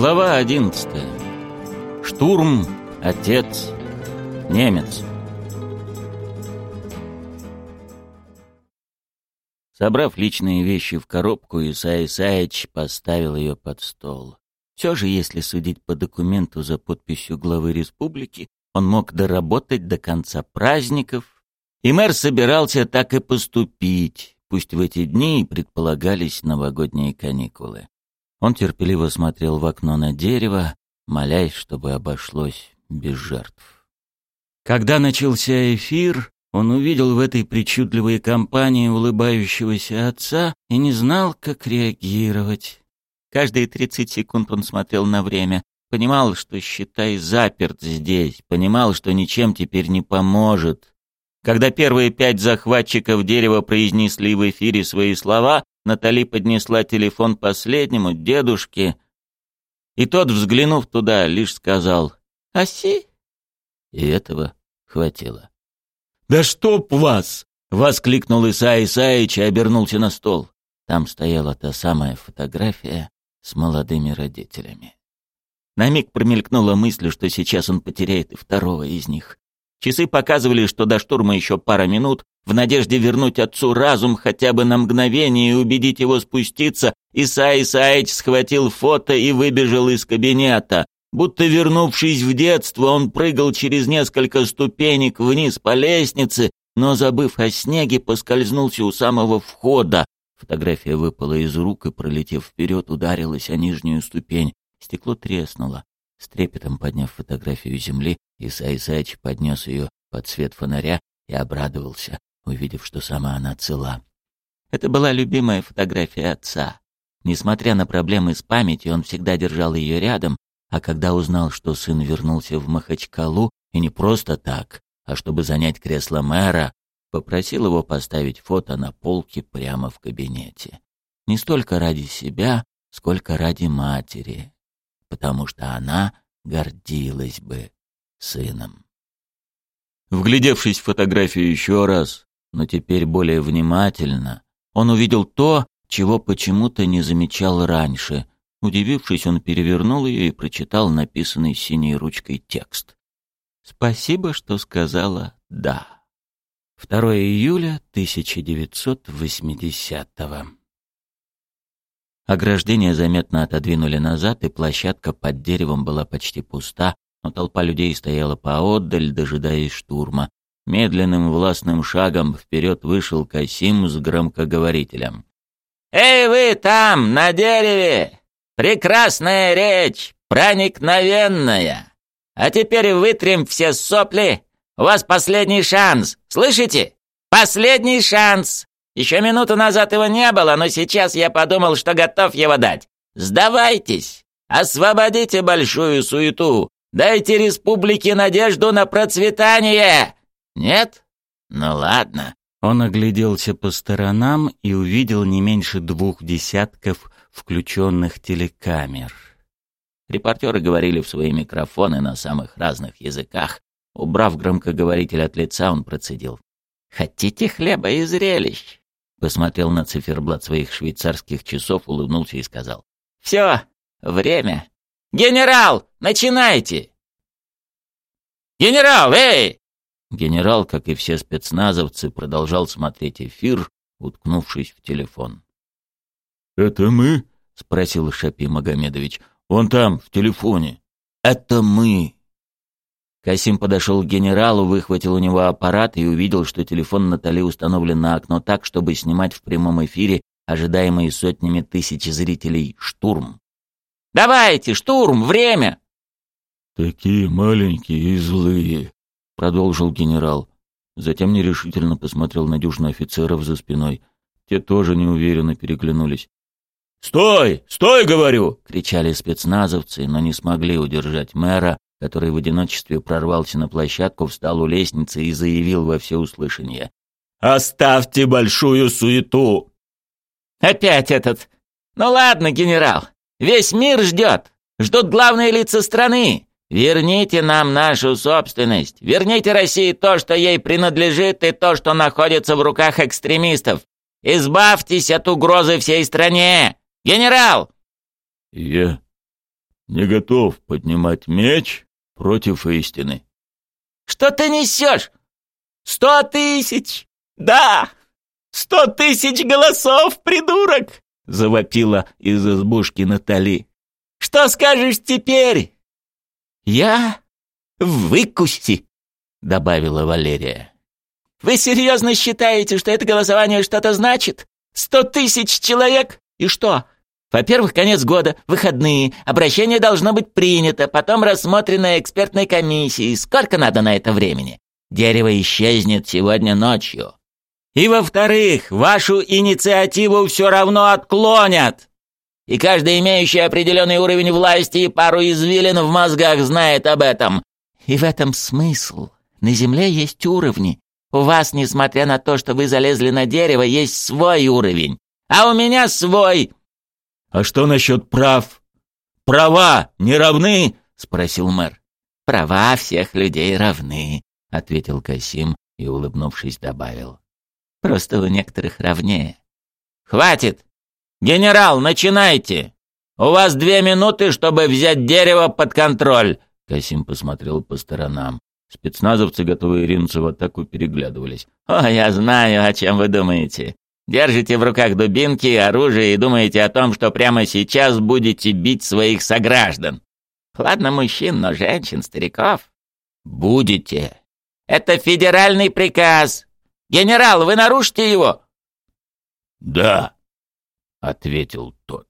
Глава 11. Штурм, отец, немец. Собрав личные вещи в коробку, Исай Исаевич поставил ее под стол. Все же, если судить по документу за подписью главы республики, он мог доработать до конца праздников, и мэр собирался так и поступить, пусть в эти дни предполагались новогодние каникулы. Он терпеливо смотрел в окно на дерево, молясь, чтобы обошлось без жертв. Когда начался эфир, он увидел в этой причудливой компании улыбающегося отца и не знал, как реагировать. Каждые тридцать секунд он смотрел на время, понимал, что, считай, заперт здесь, понимал, что ничем теперь не поможет. Когда первые пять захватчиков дерева произнесли в эфире свои слова, Натали поднесла телефон последнему, дедушке, и тот, взглянув туда, лишь сказал «Оси». И этого хватило. «Да чтоб вас!» — воскликнул Исай Исаич и обернулся на стол. Там стояла та самая фотография с молодыми родителями. На миг промелькнула мысль, что сейчас он потеряет и второго из них. Часы показывали, что до штурма еще пара минут, в надежде вернуть отцу разум хотя бы на мгновение и убедить его спуститься, Исай Исаич схватил фото и выбежал из кабинета. Будто вернувшись в детство, он прыгал через несколько ступенек вниз по лестнице, но, забыв о снеге, поскользнулся у самого входа. Фотография выпала из рук и, пролетев вперед, ударилась о нижнюю ступень. Стекло треснуло. С трепетом подняв фотографию земли, Исай Исаич поднес ее под свет фонаря и обрадовался, увидев, что сама она цела. Это была любимая фотография отца. Несмотря на проблемы с памятью, он всегда держал ее рядом, а когда узнал, что сын вернулся в Махачкалу, и не просто так, а чтобы занять кресло мэра, попросил его поставить фото на полке прямо в кабинете. Не столько ради себя, сколько ради матери, потому что она гордилась бы сыном. Вглядевшись в фотографию еще раз, но теперь более внимательно, он увидел то, чего почему-то не замечал раньше, Удивившись, он перевернул ее и прочитал написанный синей ручкой текст. «Спасибо, что сказала «да». 2 июля 1980-го. Ограждение заметно отодвинули назад, и площадка под деревом была почти пуста, но толпа людей стояла поотдаль, дожидаясь штурма. Медленным властным шагом вперед вышел Касим с громкоговорителем. «Эй вы там, на дереве! Прекрасная речь, проникновенная. А теперь вытрем все сопли. У вас последний шанс, слышите? Последний шанс. Еще минуту назад его не было, но сейчас я подумал, что готов его дать. Сдавайтесь. Освободите большую суету. Дайте республике надежду на процветание. Нет? Ну ладно. Он огляделся по сторонам и увидел не меньше двух десятков включенных телекамер. Репортеры говорили в свои микрофоны на самых разных языках. Убрав громкоговоритель от лица, он процедил. «Хотите хлеба и зрелищ?» Посмотрел на циферблат своих швейцарских часов, улыбнулся и сказал. «Все, время. Генерал, начинайте!» «Генерал, эй!» Генерал, как и все спецназовцы, продолжал смотреть эфир, уткнувшись в телефон. «Это мы?» — спросил Шапи Магомедович. «Он там, в телефоне». «Это мы». Касим подошел к генералу, выхватил у него аппарат и увидел, что телефон Натали установлен на окно так, чтобы снимать в прямом эфире ожидаемые сотнями тысяч зрителей штурм. «Давайте, штурм, время!» «Такие маленькие и злые», — продолжил генерал. Затем нерешительно посмотрел на дюжину офицеров за спиной. Те тоже неуверенно переглянулись. «Стой! Стой, говорю!» — кричали спецназовцы, но не смогли удержать мэра, который в одиночестве прорвался на площадку, встал у лестницы и заявил во всеуслышание. «Оставьте большую суету!» «Опять этот! Ну ладно, генерал, весь мир ждет! Ждут главные лица страны! Верните нам нашу собственность! Верните России то, что ей принадлежит, и то, что находится в руках экстремистов! Избавьтесь от угрозы всей стране! Генерал!» «Я... не готов поднимать меч против истины. «Что ты несешь? Сто тысяч! Да! Сто тысяч голосов, придурок!» — завопила из избушки Натали. «Что скажешь теперь?» «Я выкуси!» — добавила Валерия. «Вы серьезно считаете, что это голосование что-то значит? Сто тысяч человек? И что? Во-первых, конец года, выходные, обращение должно быть принято, потом рассмотрено экспертной комиссией. Сколько надо на это времени? Дерево исчезнет сегодня ночью. И во-вторых, вашу инициативу все равно отклонят. И каждый имеющий определенный уровень власти и пару извилин в мозгах знает об этом. И в этом смысл. На Земле есть уровни. У вас, несмотря на то, что вы залезли на дерево, есть свой уровень. А у меня свой. «А что насчет прав? Права не равны?» — спросил мэр. «Права всех людей равны», — ответил Касим и, улыбнувшись, добавил. «Просто у некоторых равнее». «Хватит! Генерал, начинайте! У вас две минуты, чтобы взять дерево под контроль!» Касим посмотрел по сторонам. Спецназовцы, готовые ринуться в атаку, переглядывались. «О, я знаю, о чем вы думаете. Держите в руках дубинки и оружие и думаете о том, что прямо сейчас будете бить своих сограждан. Ладно, мужчин, но женщин, стариков. Будете. Это федеральный приказ. Генерал, вы нарушите его? Да, ответил тот.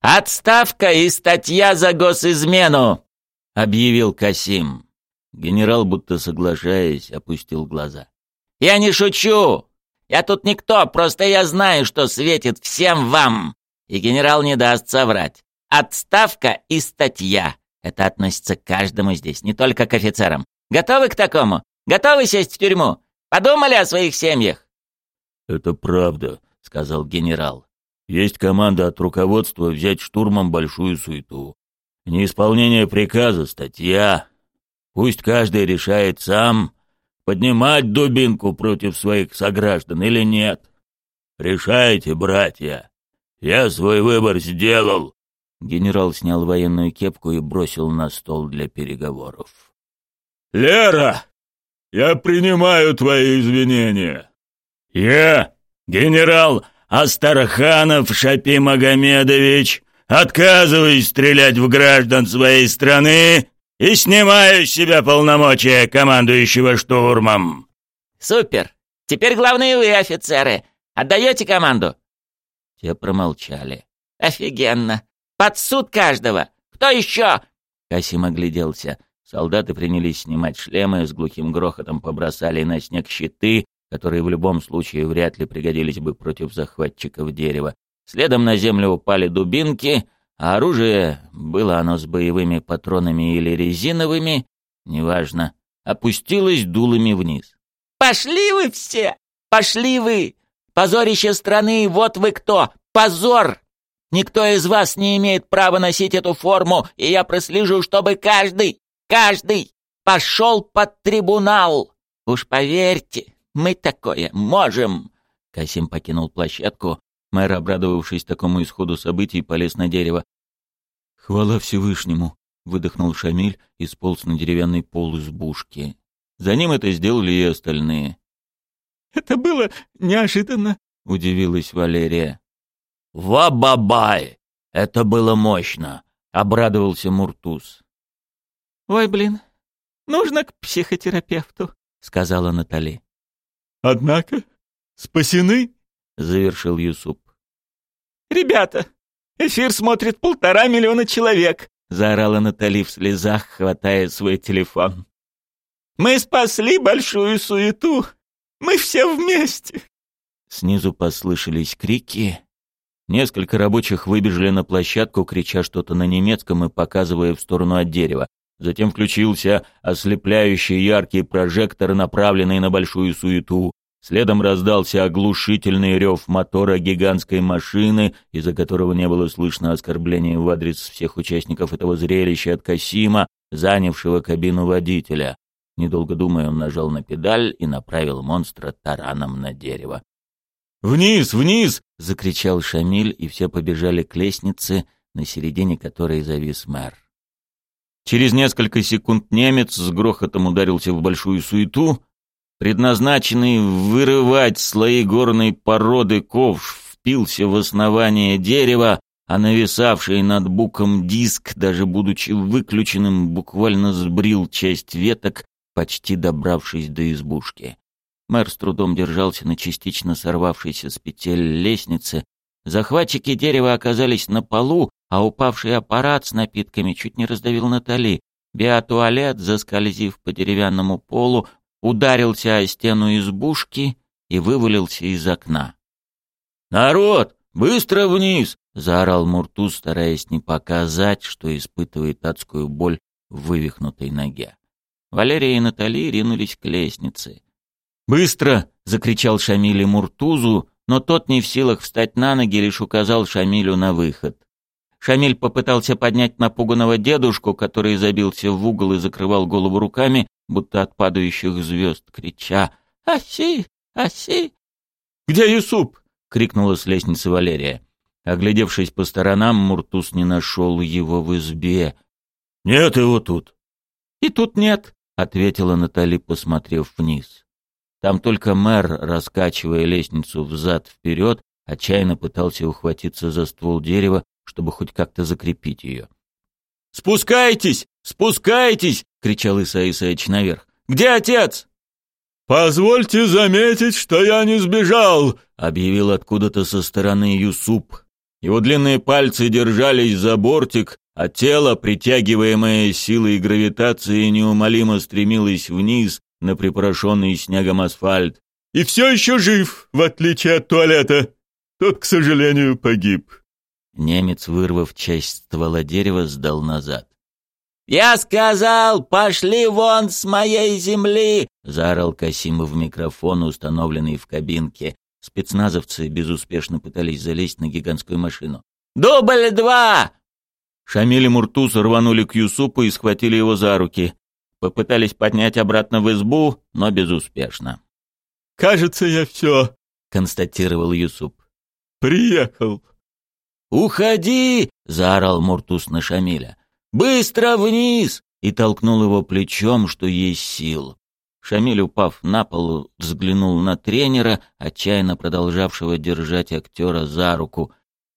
Отставка и статья за госизмену, объявил Касим. Генерал, будто соглашаясь, опустил глаза. Я не шучу. Я тут никто, просто я знаю, что светит всем вам. И генерал не даст соврать. Отставка и статья. Это относится к каждому здесь, не только к офицерам. Готовы к такому? Готовы сесть в тюрьму? Подумали о своих семьях?» «Это правда», — сказал генерал. «Есть команда от руководства взять штурмом большую суету. Неисполнение приказа — статья. Пусть каждый решает сам, поднимать дубинку против своих сограждан или нет. Решайте, братья. Я свой выбор сделал. Генерал снял военную кепку и бросил на стол для переговоров. «Лера, я принимаю твои извинения. Я, генерал Астарханов Шапи Магомедович, отказываюсь стрелять в граждан своей страны и снимаю с себя полномочия командующего штурмом». «Супер! Теперь главные вы, офицеры. Отдаете команду?» Те промолчали. «Офигенно! Под суд каждого! Кто еще?» Касим огляделся. Солдаты принялись снимать шлемы, с глухим грохотом побросали на снег щиты, которые в любом случае вряд ли пригодились бы против захватчиков дерева. Следом на землю упали дубинки, а оружие, было оно с боевыми патронами или резиновыми, неважно, опустилось дулами вниз. «Пошли вы все! Пошли вы! Позорище страны, вот вы кто! Позор! Никто из вас не имеет права носить эту форму, и я прослежу, чтобы каждый, каждый пошел под трибунал! Уж поверьте, мы такое можем!» Касим покинул площадку, Мэр, обрадовавшись такому исходу событий, полез на дерево. «Хвала Всевышнему!» — выдохнул Шамиль и сполз на деревянный пол избушки. За ним это сделали и остальные. «Это было неожиданно», — удивилась Валерия. «Ва-бабай! Это было мощно!» — обрадовался Муртуз. «Ой, блин, нужно к психотерапевту», — сказала Натали. «Однако спасены?» — завершил Юсуп. «Ребята, эфир смотрит полтора миллиона человек!» — заорала Натали в слезах, хватая свой телефон. «Мы спасли большую суету! Мы все вместе!» Снизу послышались крики. Несколько рабочих выбежали на площадку, крича что-то на немецком и показывая в сторону от дерева. Затем включился ослепляющий яркий прожектор, направленный на большую суету. Следом раздался оглушительный рев мотора гигантской машины, из-за которого не было слышно оскорбления в адрес всех участников этого зрелища от Касима, занявшего кабину водителя. Недолго думая, он нажал на педаль и направил монстра тараном на дерево. «Вниз, вниз!» — закричал Шамиль, и все побежали к лестнице, на середине которой завис мэр. Через несколько секунд немец с грохотом ударился в большую суету, предназначенный вырывать слои горной породы ковш впился в основание дерева, а нависавший над буком диск, даже будучи выключенным, буквально сбрил часть веток, почти добравшись до избушки. Мэр с трудом держался на частично сорвавшейся с петель лестнице. Захватчики дерева оказались на полу, а упавший аппарат с напитками чуть не раздавил Натали. Биотуалет, заскользив по деревянному полу, ударился о стену избушки и вывалился из окна. «Народ, быстро вниз!» — заорал Муртуз, стараясь не показать, что испытывает адскую боль в вывихнутой ноге. Валерия и Натали ринулись к лестнице. «Быстро!» — закричал Шамиль Муртузу, но тот не в силах встать на ноги, лишь указал Шамилю на выход. Шамиль попытался поднять напуганного дедушку, который забился в угол и закрывал голову руками, будто от падающих звезд, крича «Аси! Аси!» «Где Юсуп?» — крикнула с лестницы Валерия. Оглядевшись по сторонам, Муртус не нашел его в избе. «Нет его тут». «И тут нет», — ответила Натали, посмотрев вниз. Там только мэр, раскачивая лестницу взад-вперед, отчаянно пытался ухватиться за ствол дерева, чтобы хоть как-то закрепить ее. «Спускайтесь! Спускайтесь!» — кричал Иса Исаевич наверх. «Где отец?» «Позвольте заметить, что я не сбежал!» — объявил откуда-то со стороны Юсуп. Его длинные пальцы держались за бортик, а тело, притягиваемое силой гравитации, неумолимо стремилось вниз на припорошенный снегом асфальт. «И все еще жив, в отличие от туалета. Тот, к сожалению, погиб». Немец, вырвав часть ствола дерева, сдал назад. «Я сказал, пошли вон с моей земли!» — заорал Касимов в микрофон, установленный в кабинке. Спецназовцы безуспешно пытались залезть на гигантскую машину. «Дубль два!» Шамиль и Муртуз рванули к Юсупу и схватили его за руки. Попытались поднять обратно в избу, но безуспешно. «Кажется, я все», — констатировал Юсуп. «Приехал». «Уходи!» — заорал Муртуз на Шамиля. «Быстро вниз!» и толкнул его плечом, что есть сил. Шамиль, упав на пол, взглянул на тренера, отчаянно продолжавшего держать актера за руку.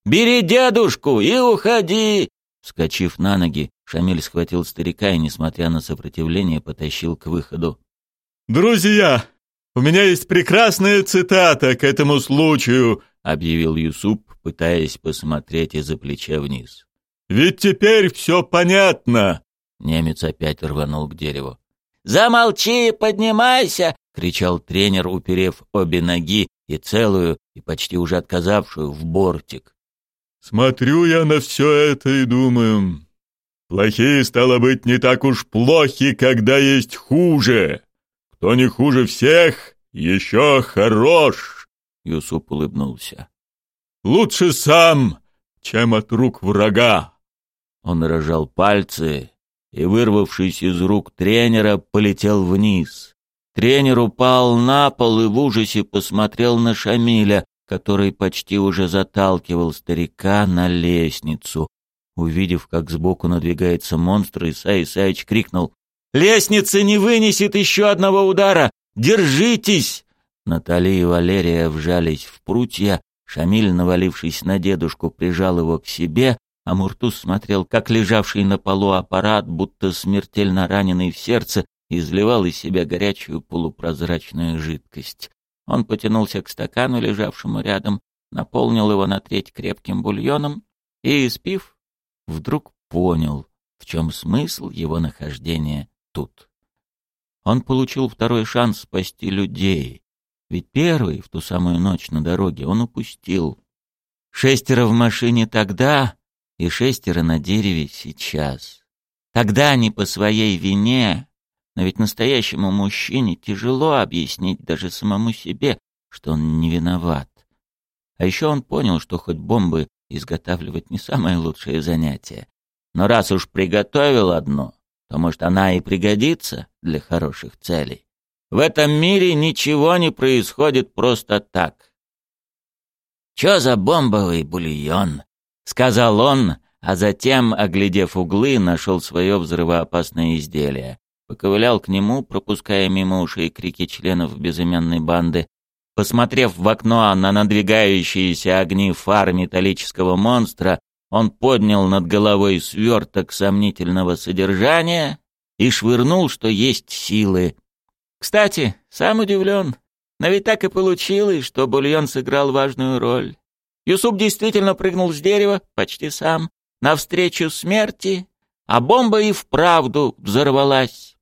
«Бери дедушку и уходи!» Вскочив на ноги, Шамиль схватил старика и, несмотря на сопротивление, потащил к выходу. «Друзья, у меня есть прекрасная цитата к этому случаю», — объявил Юсуп, пытаясь посмотреть из-за плеча вниз. «Ведь теперь все понятно!» Немец опять рванул к дереву. «Замолчи, поднимайся!» — кричал тренер, уперев обе ноги и целую, и почти уже отказавшую, в бортик. «Смотрю я на все это и думаю, плохие, стало быть, не так уж плохи, когда есть хуже. Кто не хуже всех, еще хорош!» Юсуп улыбнулся. «Лучше сам, чем от рук врага!» Он рожал пальцы и, вырвавшись из рук тренера, полетел вниз. Тренер упал на пол и в ужасе посмотрел на Шамиля, который почти уже заталкивал старика на лестницу. Увидев, как сбоку надвигается монстр, Исай Исаич крикнул «Лестница не вынесет еще одного удара! Держитесь!» Наталья и Валерия вжались в прутья, Шамиль, навалившись на дедушку, прижал его к себе, а Муртуз смотрел, как лежавший на полу аппарат, будто смертельно раненый в сердце, изливал из себя горячую полупрозрачную жидкость. Он потянулся к стакану, лежавшему рядом, наполнил его на треть крепким бульоном и, испив, вдруг понял, в чем смысл его нахождения тут. Он получил второй шанс спасти людей, ведь первый, в ту самую ночь на дороге, он упустил. Шестеро в машине тогда и шестеро на дереве сейчас. Тогда не по своей вине, но ведь настоящему мужчине тяжело объяснить даже самому себе, что он не виноват. А еще он понял, что хоть бомбы изготавливать не самое лучшее занятие, но раз уж приготовил одну, то, может, она и пригодится для хороших целей. В этом мире ничего не происходит просто так. «Чё за бомбовый бульон?» — сказал он, а затем, оглядев углы, нашел свое взрывоопасное изделие. Поковылял к нему, пропуская мимо ушей крики членов безымянной банды. Посмотрев в окно на надвигающиеся огни фар металлического монстра, он поднял над головой сверток сомнительного содержания и швырнул, что есть силы. Кстати, сам удивлен, но ведь так и получилось, что бульон сыграл важную роль. Юсуп действительно прыгнул с дерева, почти сам, навстречу смерти, а бомба и вправду взорвалась.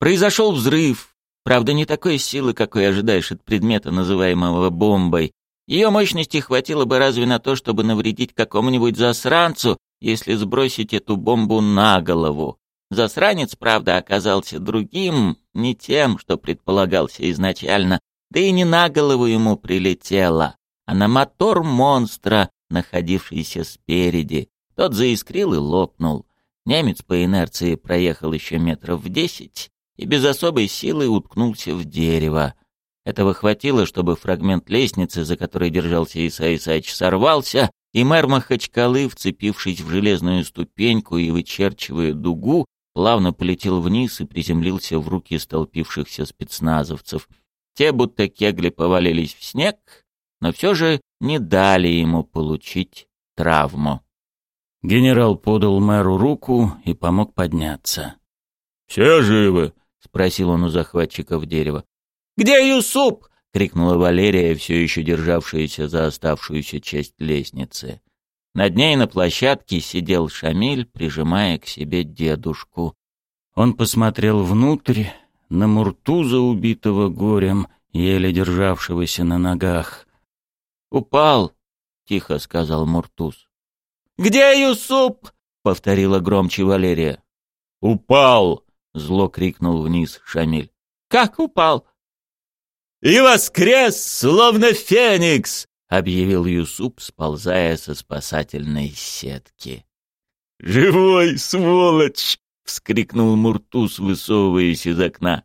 Произошел взрыв, правда не такой силы, какой ожидаешь от предмета, называемого бомбой. Ее мощности хватило бы разве на то, чтобы навредить какому-нибудь засранцу, если сбросить эту бомбу на голову. Засранец, правда, оказался другим, не тем, что предполагался изначально, да и не на голову ему прилетело, а на мотор монстра, находившийся спереди. Тот заискрил и лопнул. Немец по инерции проехал еще метров в десять и без особой силы уткнулся в дерево. Этого хватило, чтобы фрагмент лестницы, за которой держался Иса Исаич, сорвался, и мэр Махачкалы, вцепившись в железную ступеньку и вычерчивая дугу, плавно полетел вниз и приземлился в руки столпившихся спецназовцев. Те, будто кегли, повалились в снег, но все же не дали ему получить травму. Генерал подал мэру руку и помог подняться. «Все живы?» — спросил он у захватчиков дерева. «Где Юсуп?» — крикнула Валерия, все еще державшаяся за оставшуюся часть лестницы. Над ней на площадке сидел Шамиль, прижимая к себе дедушку. Он посмотрел внутрь, на Муртуза, убитого горем, еле державшегося на ногах. «Упал», — тихо сказал Муртуз. «Где Юсуп?» — повторила громче Валерия. «Упал!» — зло крикнул вниз Шамиль. «Как упал?» «И воскрес, словно феникс!» — объявил Юсуп, сползая со спасательной сетки. «Живой, сволочь!» — вскрикнул Муртуз, высовываясь из окна.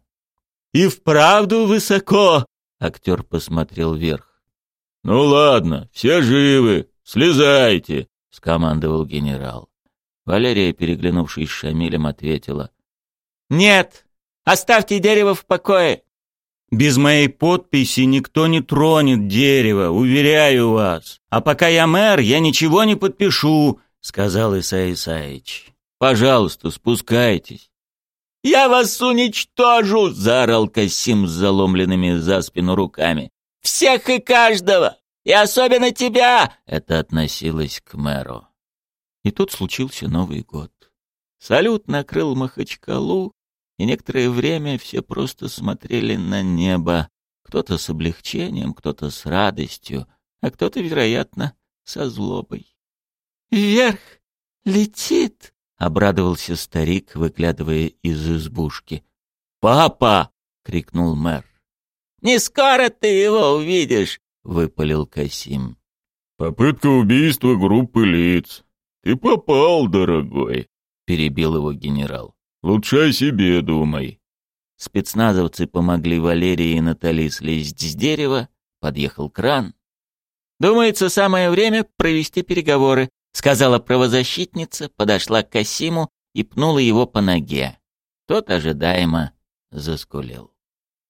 «И вправду высоко!» — актер посмотрел вверх. «Ну ладно, все живы, слезайте!» — скомандовал генерал. Валерия, переглянувшись с Шамилем, ответила. «Нет, оставьте дерево в покое. Без моей подписи никто не тронет дерево, уверяю вас. А пока я мэр, я ничего не подпишу», — сказал Исай Исаевич. «Пожалуйста, спускайтесь». «Я вас уничтожу!» — заорал Касим с заломленными за спину руками. «Всех и каждого! И особенно тебя!» Это относилось к мэру. И тут случился Новый год. Салют накрыл Махачкалу, и некоторое время все просто смотрели на небо, кто-то с облегчением, кто-то с радостью, а кто-то, вероятно, со злобой. «Вверх летит!» — обрадовался старик, выглядывая из избушки. «Папа!» — крикнул мэр. «Не скоро ты его увидишь!» — выпалил Касим. «Попытка убийства группы лиц. Ты попал, дорогой!» — перебил его генерал. Лучше о себе думай. Спецназовцы помогли Валерии и Натали слезть с дерева, подъехал кран. «Думается, самое время провести переговоры», — сказала правозащитница, подошла к Касиму и пнула его по ноге. Тот ожидаемо заскулил.